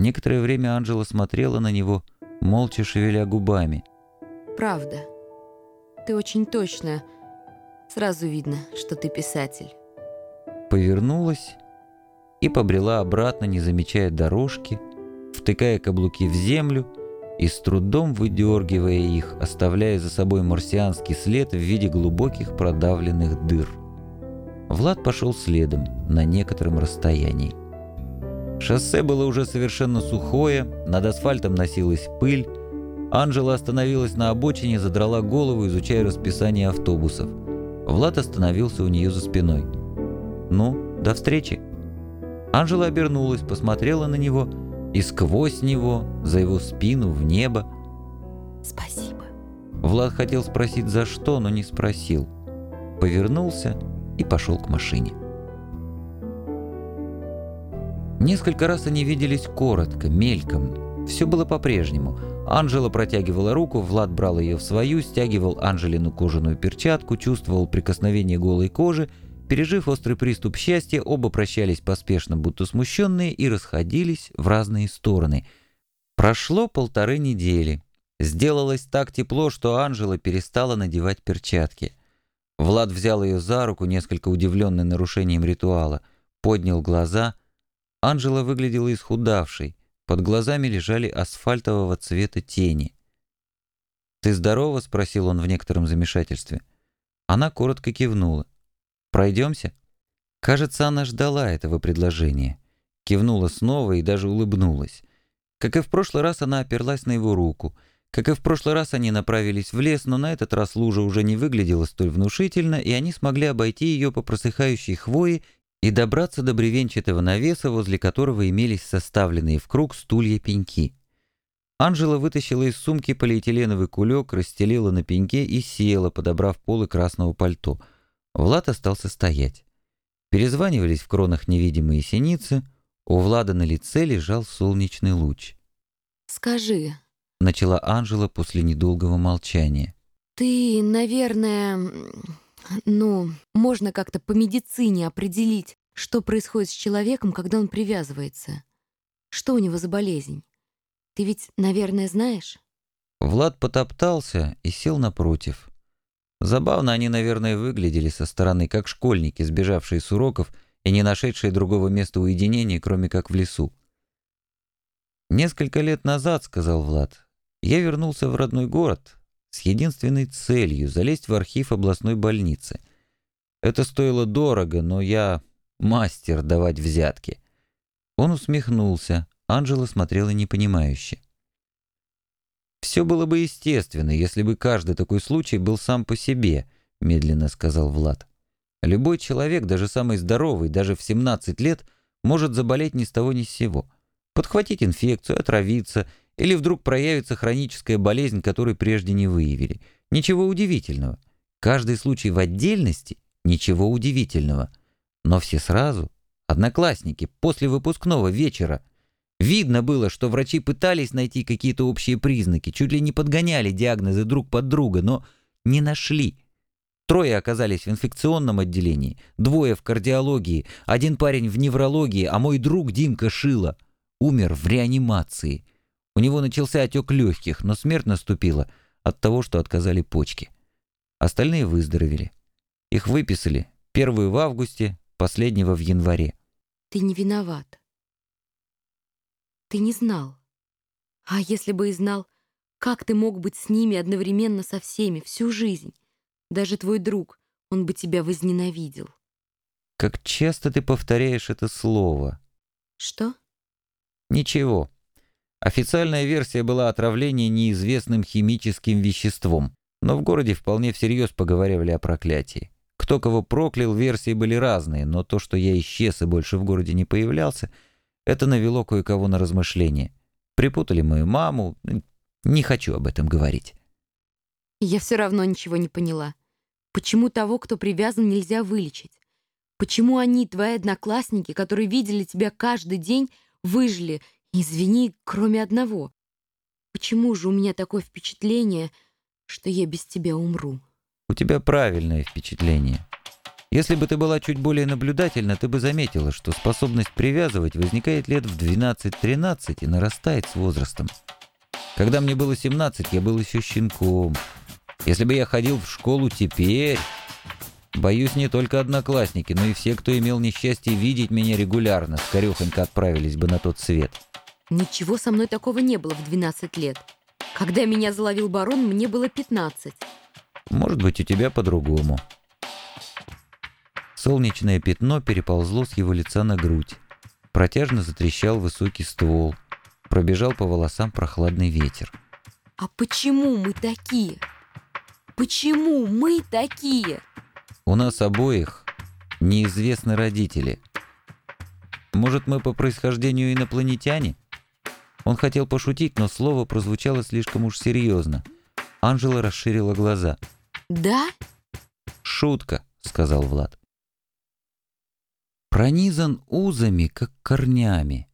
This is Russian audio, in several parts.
Некоторое время Анжела смотрела на него, молча шевеля губами. Правда. Ты очень точно. Сразу видно, что ты писатель. Повернулась и побрела обратно, не замечая дорожки, втыкая каблуки в землю и с трудом выдергивая их, оставляя за собой марсианский след в виде глубоких продавленных дыр. Влад пошел следом на некотором расстоянии. Шоссе было уже совершенно сухое, над асфальтом носилась пыль. Анжела остановилась на обочине, задрала голову, изучая расписание автобусов. Влад остановился у нее за спиной. «Ну, до встречи!» Анжела обернулась, посмотрела на него и сквозь него, за его спину, в небо. «Спасибо». Влад хотел спросить, за что, но не спросил. Повернулся и пошел к машине. Несколько раз они виделись коротко, мельком. Все было по-прежнему. Анжела протягивала руку, Влад брал ее в свою, стягивал Анжелину кожаную перчатку, чувствовал прикосновение голой кожи. Пережив острый приступ счастья, оба прощались поспешно, будто смущенные, и расходились в разные стороны. Прошло полторы недели. Сделалось так тепло, что Анжела перестала надевать перчатки. Влад взял ее за руку, несколько удивленный нарушением ритуала, поднял глаза — Анжела выглядела исхудавшей, под глазами лежали асфальтового цвета тени. «Ты здорова?» — спросил он в некотором замешательстве. Она коротко кивнула. «Пройдемся?» Кажется, она ждала этого предложения. Кивнула снова и даже улыбнулась. Как и в прошлый раз, она оперлась на его руку. Как и в прошлый раз, они направились в лес, но на этот раз лужа уже не выглядела столь внушительно, и они смогли обойти ее по просыхающей хвое и добраться до бревенчатого навеса, возле которого имелись составленные в круг стулья-пеньки. Анжела вытащила из сумки полиэтиленовый кулек, расстелила на пеньке и села, подобрав полы красного пальто. Влад остался стоять. Перезванивались в кронах невидимые синицы, у Влада на лице лежал солнечный луч. «Скажи», — начала Анжела после недолгого молчания. «Ты, наверное, ну, можно как-то по медицине определить, что происходит с человеком, когда он привязывается. Что у него за болезнь? Ты ведь, наверное, знаешь? Влад потоптался и сел напротив. Забавно они, наверное, выглядели со стороны, как школьники, сбежавшие с уроков и не нашедшие другого места уединения, кроме как в лесу. «Несколько лет назад, — сказал Влад, — я вернулся в родной город, с единственной целью — залезть в архив областной больницы. Это стоило дорого, но я мастер давать взятки. Он усмехнулся, Анжела смотрела непонимающе. «Все было бы естественно, если бы каждый такой случай был сам по себе», — медленно сказал Влад. «Любой человек, даже самый здоровый, даже в 17 лет, может заболеть ни с того ни с сего, подхватить инфекцию, отравиться или вдруг проявится хроническая болезнь, которую прежде не выявили. Ничего удивительного. Каждый случай в отдельности – ничего удивительного. Но все сразу, одноклассники, после выпускного вечера. Видно было, что врачи пытались найти какие-то общие признаки, чуть ли не подгоняли диагнозы друг под друга, но не нашли. Трое оказались в инфекционном отделении, двое в кардиологии, один парень в неврологии, а мой друг Димка Шила умер в реанимации. У него начался отек легких, но смерть наступила от того, что отказали почки. Остальные выздоровели. Их выписали, первую в августе, последнего в январе. Ты не виноват. Ты не знал. А если бы и знал, как ты мог быть с ними одновременно со всеми всю жизнь? Даже твой друг, он бы тебя возненавидел. Как часто ты повторяешь это слово? Что? Ничего. Официальная версия была отравление неизвестным химическим веществом, но в городе вполне всерьез поговаривали о проклятии. Кто кого проклял, версии были разные, но то, что я исчез и больше в городе не появлялся, это навело кое-кого на размышления. Припутали мою маму, не хочу об этом говорить. Я все равно ничего не поняла. Почему того, кто привязан, нельзя вылечить? Почему они, твои одноклассники, которые видели тебя каждый день, выжили Извини, кроме одного. Почему же у меня такое впечатление, что я без тебя умру? У тебя правильное впечатление. Если бы ты была чуть более наблюдательна, ты бы заметила, что способность привязывать возникает лет в 12-13 и нарастает с возрастом. Когда мне было 17, я был еще щенком. Если бы я ходил в школу теперь... Боюсь, не только одноклассники, но и все, кто имел несчастье видеть меня регулярно, скорехонько отправились бы на тот свет. Ничего со мной такого не было в 12 лет. Когда меня заловил барон, мне было 15. Может быть, у тебя по-другому. Солнечное пятно переползло с его лица на грудь. Протяжно затрещал высокий ствол. Пробежал по волосам прохладный ветер. А почему мы такие? Почему мы такие? У нас обоих неизвестны родители. Может, мы по происхождению инопланетяне? Он хотел пошутить, но слово прозвучало слишком уж серьезно. Анжела расширила глаза. Да? «Шутка», — сказал Влад. Пронизан узами, как корнями.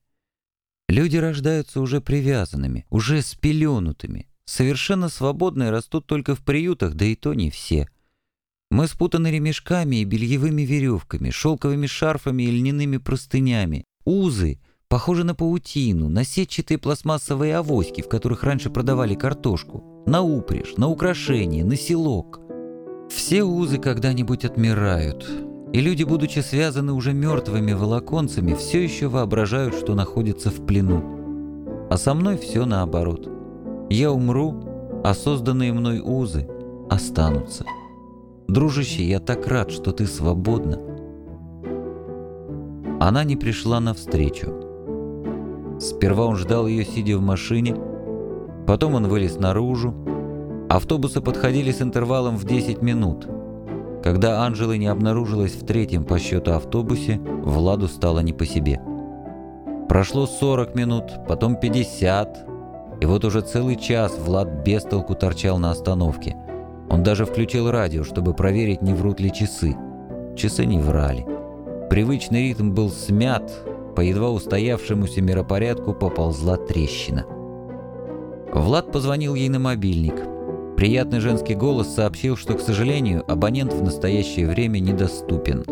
Люди рождаются уже привязанными, уже спеленутыми. Совершенно свободные растут только в приютах, да и то не все. Мы спутаны ремешками и бельевыми веревками, шелковыми шарфами и льняными простынями. Узы похожи на паутину, на сетчатые пластмассовые авоськи, в которых раньше продавали картошку, на упряжь, на украшения, на селок. Все узы когда-нибудь отмирают, и люди, будучи связаны уже мертвыми волоконцами, все еще воображают, что находятся в плену. А со мной все наоборот. Я умру, а созданные мной узы останутся. Дружище, я так рад, что ты свободна. Она не пришла навстречу. Сперва он ждал ее, сидя в машине, потом он вылез наружу. Автобусы подходили с интервалом в 10 минут. Когда Анжела не обнаружилась в третьем по счету автобусе, Владу стало не по себе. Прошло 40 минут, потом 50, и вот уже целый час Влад без толку торчал на остановке. Он даже включил радио, чтобы проверить, не врут ли часы. Часы не врали. Привычный ритм был смят, по едва устоявшемуся миропорядку поползла трещина. Влад позвонил ей на мобильник. Приятный женский голос сообщил, что, к сожалению, абонент в настоящее время недоступен.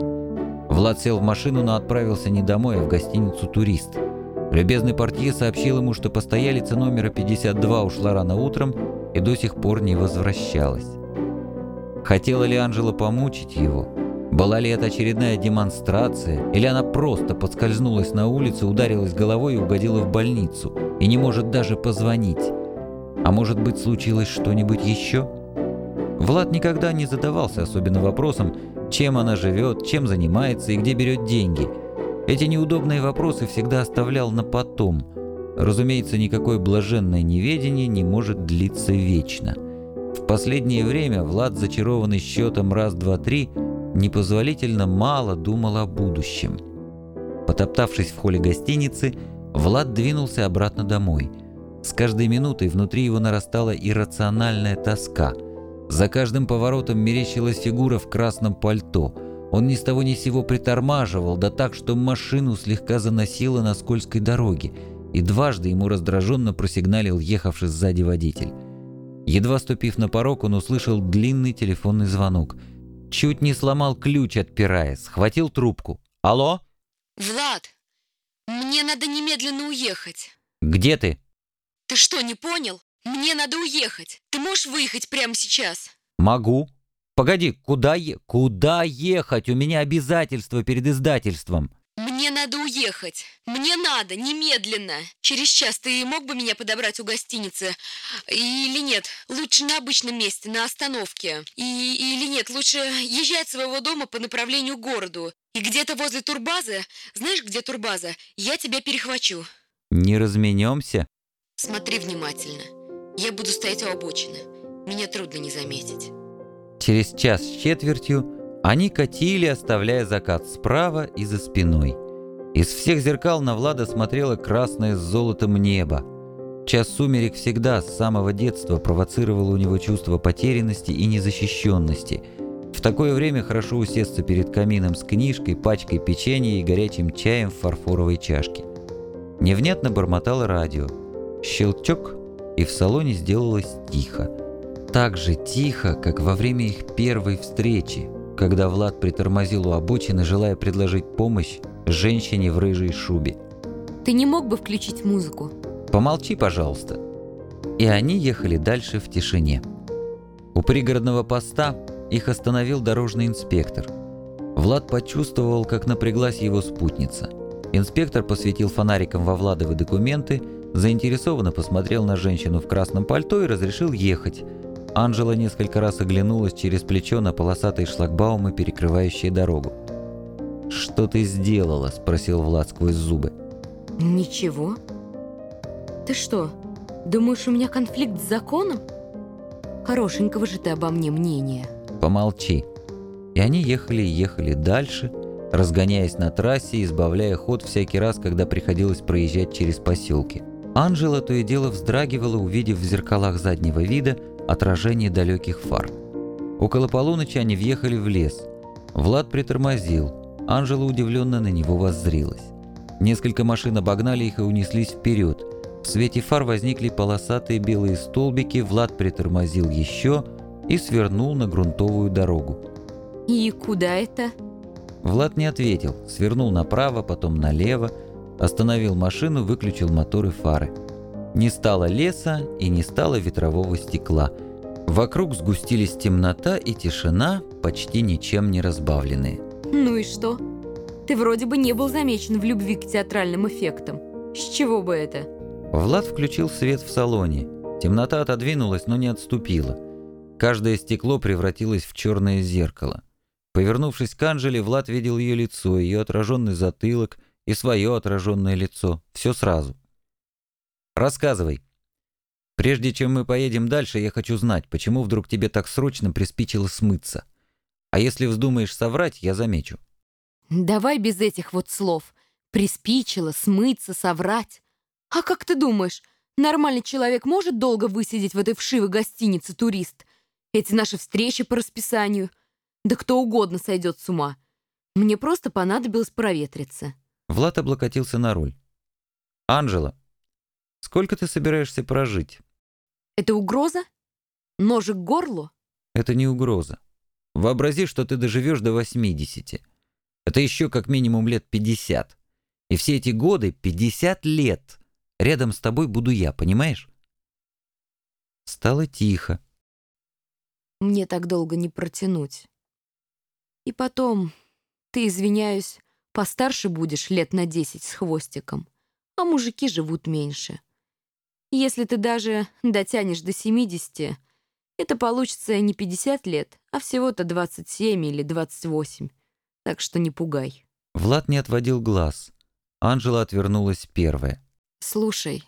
Влад сел в машину, но отправился не домой, а в гостиницу «Турист». Любезный портье сообщил ему, что постоялица номера 52 ушла рано утром и до сих пор не возвращалась. Хотела ли Анжела помучить его? Была ли это очередная демонстрация? Или она просто подскользнулась на улице, ударилась головой и угодила в больницу? И не может даже позвонить? А может быть, случилось что-нибудь еще? Влад никогда не задавался особенно вопросом, чем она живет, чем занимается и где берет деньги. Эти неудобные вопросы всегда оставлял на потом. Разумеется, никакое блаженное неведение не может длиться вечно. В последнее время Влад, зачарованный счетом раз-два-три, непозволительно мало думал о будущем. Потоптавшись в холле гостиницы, Влад двинулся обратно домой. С каждой минутой внутри его нарастала иррациональная тоска. За каждым поворотом мерещилась фигура в красном пальто. Он ни с того ни сего притормаживал, да так, что машину слегка заносило на скользкой дороге, и дважды ему раздраженно просигналил ехавший сзади водитель. Едва ступив на порог, он услышал длинный телефонный звонок. Чуть не сломал ключ, отпирая, схватил трубку. «Алло?» Влад, мне надо немедленно уехать. «Где ты?» Ты что, не понял? Мне надо уехать. Ты можешь выехать прямо сейчас? «Могу». «Погоди, куда, е... куда ехать? У меня обязательства перед издательством». Мне надо уехать. Мне надо, немедленно. Через час ты мог бы меня подобрать у гостиницы? Или нет? Лучше на обычном месте, на остановке. И, или нет, лучше езжай от своего дома по направлению к городу. И где-то возле турбазы, знаешь, где турбаза, я тебя перехвачу. «Не разменемся?» Смотри внимательно. Я буду стоять у обочины. Меня трудно не заметить. Через час с четвертью они катили, оставляя закат справа и за спиной. Из всех зеркал на Влада смотрело красное с золотом небо. Час сумерек всегда с самого детства провоцировал у него чувство потерянности и незащищенности. В такое время хорошо усесться перед камином с книжкой, пачкой печенья и горячим чаем в фарфоровой чашке. Невнятно бормотало радио. Щелчок, и в салоне сделалось тихо. Так же тихо, как во время их первой встречи, когда Влад притормозил у обочины, желая предложить помощь женщине в рыжей шубе. Ты не мог бы включить музыку? Помолчи, пожалуйста. И они ехали дальше в тишине. У пригородного поста их остановил дорожный инспектор. Влад почувствовал, как напряглась его спутница. Инспектор посветил фонариком во Владовы документы, заинтересованно посмотрел на женщину в красном пальто и разрешил ехать. Анжела несколько раз оглянулась через плечо на полосатые шлагбаумы, перекрывающие дорогу. «Что ты сделала?» – спросил Влад сквозь зубы. Ничего. Ты что, думаешь, у меня конфликт с законом? Хорошенького же ты обо мне мнения. Помолчи. И они ехали и ехали дальше, разгоняясь на трассе, избавляя ход всякий раз, когда приходилось проезжать через поселки. Анжела то и дело вздрагивала, увидев в зеркалах заднего вида отражение далеких фар. Около полуночи они въехали в лес. Влад притормозил. Анжела удивленно на него воззрилась. Несколько машин обогнали их и унеслись вперед. В свете фар возникли полосатые белые столбики, Влад притормозил еще и свернул на грунтовую дорогу. «И куда это?» Влад не ответил, свернул направо, потом налево, остановил машину, выключил мотор и фары. Не стало леса и не стало ветрового стекла. Вокруг сгустились темнота и тишина, почти ничем не разбавленные. «Ну и что? Ты вроде бы не был замечен в любви к театральным эффектам. С чего бы это?» Влад включил свет в салоне. Темнота отодвинулась, но не отступила. Каждое стекло превратилось в черное зеркало. Повернувшись к Анжеле, Влад видел ее лицо, ее отраженный затылок и свое отраженное лицо. Все сразу. «Рассказывай. Прежде чем мы поедем дальше, я хочу знать, почему вдруг тебе так срочно приспичило смыться. А если вздумаешь соврать, я замечу». «Давай без этих вот слов. Приспичило, смыться, соврать. А как ты думаешь, нормальный человек может долго высидеть в этой вшивой гостинице турист? Эти наши встречи по расписанию. Да кто угодно сойдет с ума. Мне просто понадобилось проветриться». Влад облокотился на руль. «Анжела, сколько ты собираешься прожить?» «Это угроза? Ножик к горлу?» «Это не угроза. Вообрази, что ты доживешь до 80. Это еще как минимум лет 50. И все эти годы, 50 лет, рядом с тобой буду я, понимаешь?» Стало тихо. «Мне так долго не протянуть. И потом, ты, извиняюсь, постарше будешь лет на 10 с хвостиком, а мужики живут меньше. Если ты даже дотянешь до 70, это получится не 50 лет, а всего-то 27 или 28. Так что не пугай. Влад не отводил глаз. Анжела отвернулась первая. Слушай,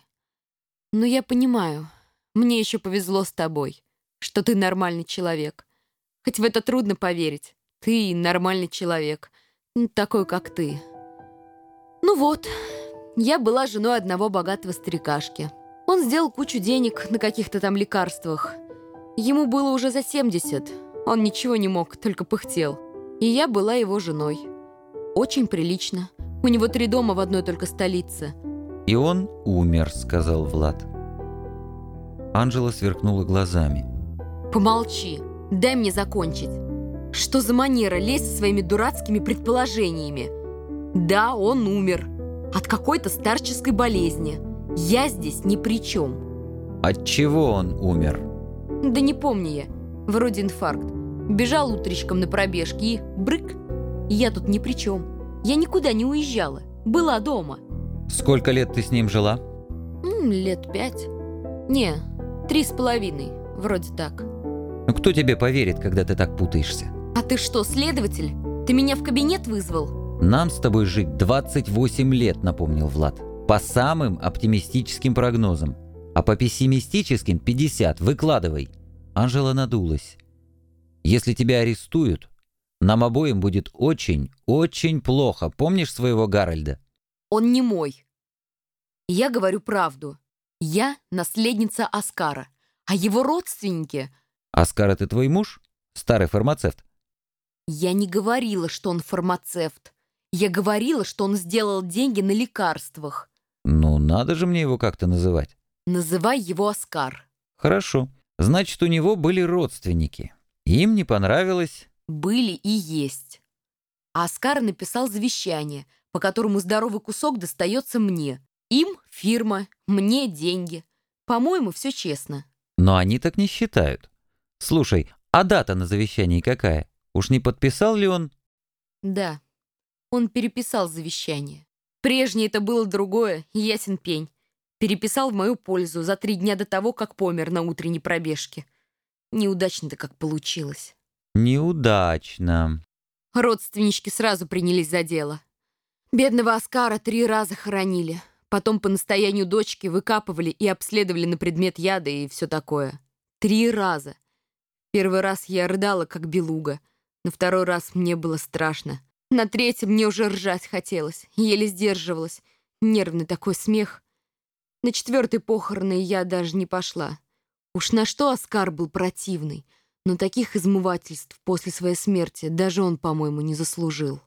ну я понимаю, мне еще повезло с тобой, что ты нормальный человек. Хоть в это трудно поверить. Ты нормальный человек, такой, как ты. Ну вот, я была женой одного богатого старикашки. Он сделал кучу денег на каких-то там лекарствах. Ему было уже за 70. Он ничего не мог, только пыхтел. И я была его женой. Очень прилично. У него три дома в одной только столице. «И он умер», — сказал Влад. Анжела сверкнула глазами. Помолчи. Дай мне закончить. Что за манера лезть со своими дурацкими предположениями? Да, он умер. От какой-то старческой болезни. Я здесь ни при чем. От чего он умер? Да не помню я. Вроде инфаркт. Бежал утречком на пробежке и брык. Я тут ни при чем. Я никуда не уезжала. Была дома. Сколько лет ты с ним жила? М, лет пять. Не, три с половиной. Вроде так. Ну кто тебе поверит, когда ты так путаешься? А ты что, следователь? Ты меня в кабинет вызвал? Нам с тобой жить 28 лет, напомнил Влад. По самым оптимистическим прогнозам. А по пессимистическим 50. Выкладывай. Анжела надулась. Если тебя арестуют, нам обоим будет очень, очень плохо. Помнишь своего Гарольда? Он не мой. Я говорю правду. Я наследница Оскара, а его родственники... Оскар — это твой муж? Старый фармацевт? Я не говорила, что он фармацевт. Я говорила, что он сделал деньги на лекарствах. Ну, надо же мне его как-то называть. Называй его Оскар. Хорошо. Значит, у него были родственники. Им не понравилось, были и есть. А Оскар написал завещание, по которому здоровый кусок достается мне. Им — фирма, мне — деньги. По-моему, все честно. Но они так не считают. Слушай, а дата на завещании какая? Уж не подписал ли он? Да, он переписал завещание. Прежнее это было другое, ясен пень. Переписал в мою пользу за три дня до того, как помер на утренней пробежке. Неудачно-то как получилось. Неудачно. Родственнички сразу принялись за дело. Бедного Оскара три раза хоронили. Потом по настоянию дочки выкапывали и обследовали на предмет яда и все такое. Три раза. Первый раз я рыдала, как белуга. На второй раз мне было страшно. На третьем мне уже ржать хотелось. Еле сдерживалась. Нервный такой смех. На четвертый похороны я даже не пошла. Уж на что Оскар был противный. Но таких измывательств после своей смерти даже он, по-моему, не заслужил.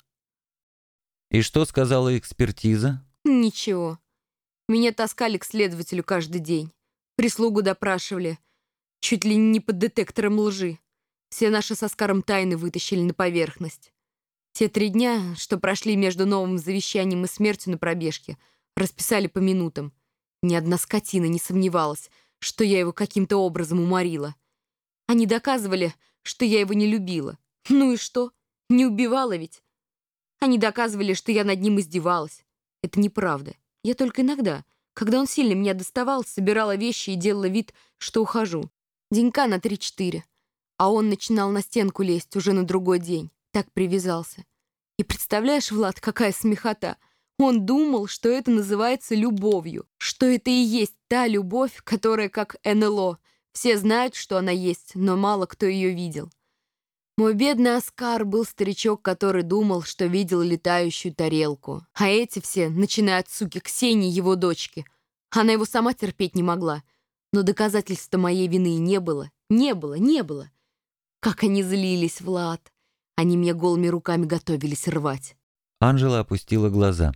И что сказала экспертиза? Ничего. Меня таскали к следователю каждый день. Прислугу допрашивали. Чуть ли не под детектором лжи. Все наши с Оскаром тайны вытащили на поверхность. Те три дня, что прошли между новым завещанием и смертью на пробежке, расписали по минутам. Ни одна скотина не сомневалась, что я его каким-то образом уморила. Они доказывали, что я его не любила. Ну и что? Не убивала ведь. Они доказывали, что я над ним издевалась. Это неправда. Я только иногда, когда он сильно меня доставал, собирала вещи и делала вид, что ухожу. Денька на три-четыре. А он начинал на стенку лезть уже на другой день. Так привязался. И представляешь, Влад, какая смехота. Он думал, что это называется любовью, что это и есть та любовь, которая как НЛО — все знают, что она есть, но мало кто ее видел. Мой бедный Оскар был старичок, который думал, что видел летающую тарелку. А эти все, начиная от суки Ксении, его дочки. Она его сама терпеть не могла. Но доказательства моей вины не было. Не было, не было. Как они злились, Влад. Они меня голыми руками готовились рвать. Анжела опустила глаза.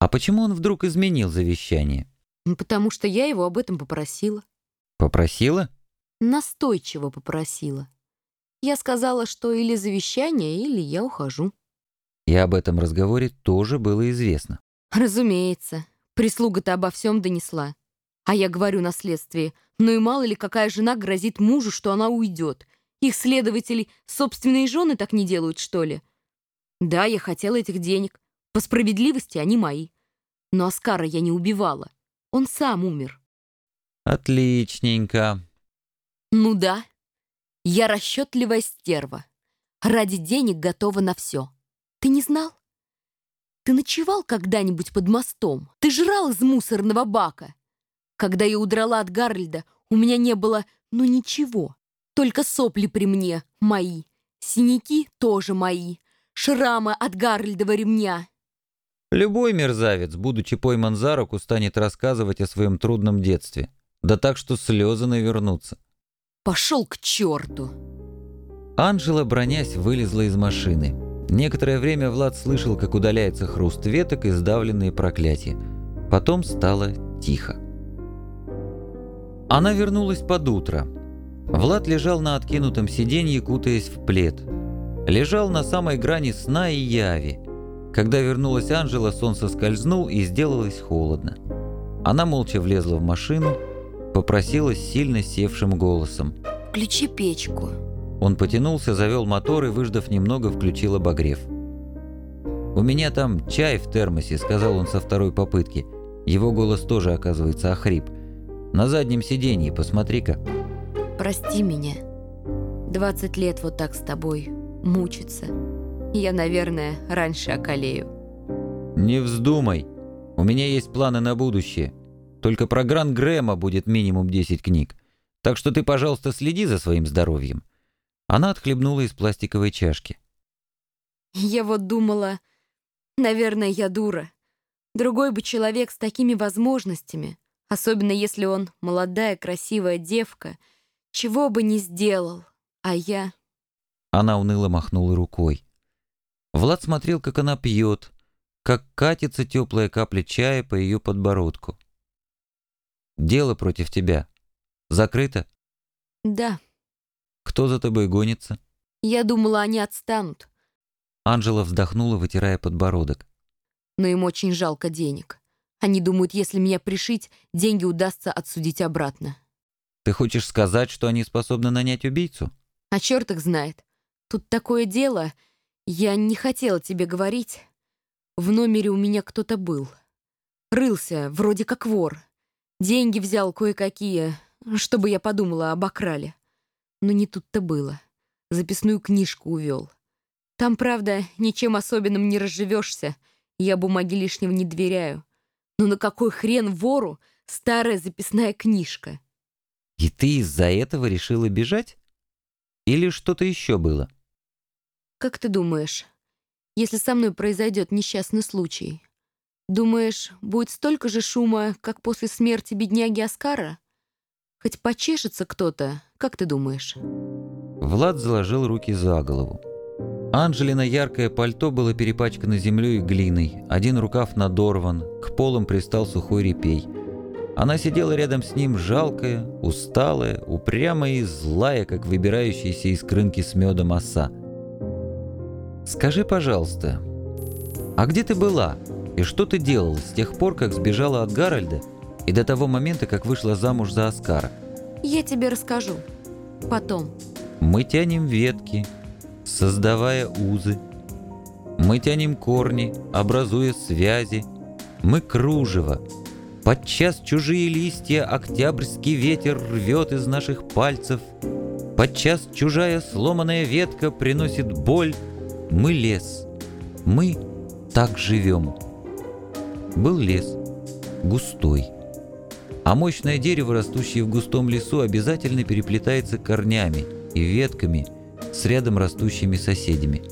А почему он вдруг изменил завещание? Ну, потому что я его об этом попросила. Попросила? Настойчиво попросила. Я сказала, что или завещание, или я ухожу. И об этом разговоре тоже было известно. Разумеется. Прислуга-то обо всем донесла. А я говорю на следствии, ну и мало ли какая жена грозит мужу, что она уйдет. Их следователи собственные жены так не делают, что ли? Да, я хотела этих денег. По справедливости они мои. Но Оскара я не убивала. Он сам умер. Отличненько. Ну да. Я расчетливая стерва. Ради денег готова на все. Ты не знал? Ты ночевал когда-нибудь под мостом? Ты жрал из мусорного бака? Когда я удрала от Гарольда, у меня не было, ну ничего. Только сопли при мне, мои. Синяки тоже мои. Шрамы от Гарольдова ремня. Любой мерзавец, будучи пойман за руку, станет рассказывать о своем трудном детстве. Да так, что слезы навернутся. Пошел к черту. Анжела, бронясь, вылезла из машины. Некоторое время Влад слышал, как удаляется хруст веток и сдавленные проклятия. Потом стало тихо. Она вернулась под утро. Влад лежал на откинутом сиденье, кутаясь в плед. Лежал на самой грани сна и яви. Когда вернулась Анжела, солнце скользнул и сделалось холодно. Она молча влезла в машину, Попросила сильно севшим голосом. «Включи печку». Он потянулся, завел мотор и, выждав немного, включил обогрев. «У меня там чай в термосе», — сказал он со второй попытки. Его голос тоже, оказывается, охрип. «На заднем сиденье, посмотри-ка». «Прости меня. 20 лет вот так с тобой. Мучиться. Я, наверное, раньше околею». «Не вздумай. У меня есть планы на будущее. Только про Гран Грэма будет минимум 10 книг. Так что ты, пожалуйста, следи за своим здоровьем». Она отхлебнула из пластиковой чашки. «Я вот думала, наверное, я дура. Другой бы человек с такими возможностями, особенно если он молодая, красивая девка, чего бы не сделал, а я...» Она уныло махнула рукой. Влад смотрел, как она пьет, как катится теплая капля чая по ее подбородку. Дело против тебя. Закрыто? Да. Кто за тобой гонится? Я думала, они отстанут. Анжела вздохнула, вытирая подбородок. Но им очень жалко денег. Они думают, если меня пришить, деньги удастся отсудить обратно. Ты хочешь сказать, что они способны нанять убийцу? А черт их знает. Тут такое дело. Я не хотела тебе говорить. В номере у меня кто-то был. Рылся, вроде как вор. Деньги взял кое-какие, чтобы я подумала, обокрали. Но не тут-то было. Записную книжку увел. Там, правда, ничем особенным не разживешься. Я бумаги лишнего не доверяю. Но на какой хрен вору старая записная книжка? И ты из-за этого решила бежать? Или что-то еще было? Как ты думаешь, если со мной произойдет несчастный случай, думаешь, будет столько же шума, как после смерти бедняги Оскара? Хоть почешется кто-то, как ты думаешь? Влад заложил руки за голову. Анжелина яркое пальто было перепачкано землей и глиной, один рукав надорван, к полам пристал сухой репей. Она сидела рядом с ним жалкая, усталая, упрямая и злая, как выбирающаяся из крынки с медом оса. «Скажи, пожалуйста, а где ты была и что ты делала с тех пор, как сбежала от Гарольда и до того момента, как вышла замуж за Оскара?» Я тебе расскажу. Потом. Мы тянем ветки, создавая узы. Мы тянем корни, образуя связи. Мы кружево. Подчас чужие листья октябрьский ветер рвет из наших пальцев. Подчас чужая сломанная ветка приносит боль. Мы лес. Мы так живем. Был лес. Густой. А мощное дерево, растущее в густом лесу, обязательно переплетается корнями и ветками – с рядом растущими соседями.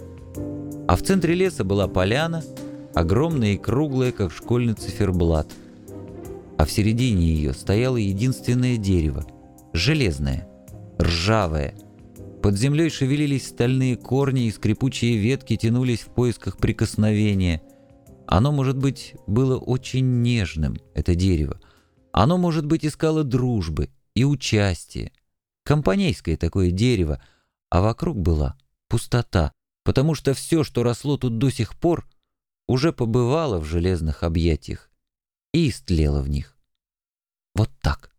А в центре леса была поляна, огромная и круглая, как школьный циферблат. А в середине ее стояло единственное дерево, железное, ржавое. Под землей шевелились стальные корни и скрипучие ветки тянулись в поисках прикосновения. Оно, может быть, было очень нежным, это дерево. Оно, может быть, искало дружбы и участия. Компанейское такое дерево — а вокруг была пустота, потому что все, что росло тут до сих пор, уже побывало в железных объятиях и истлело в них. Вот так.